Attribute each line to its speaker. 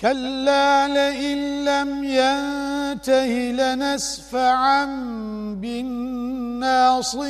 Speaker 1: كلا لئن لم ينته لنسفعا بالناصية.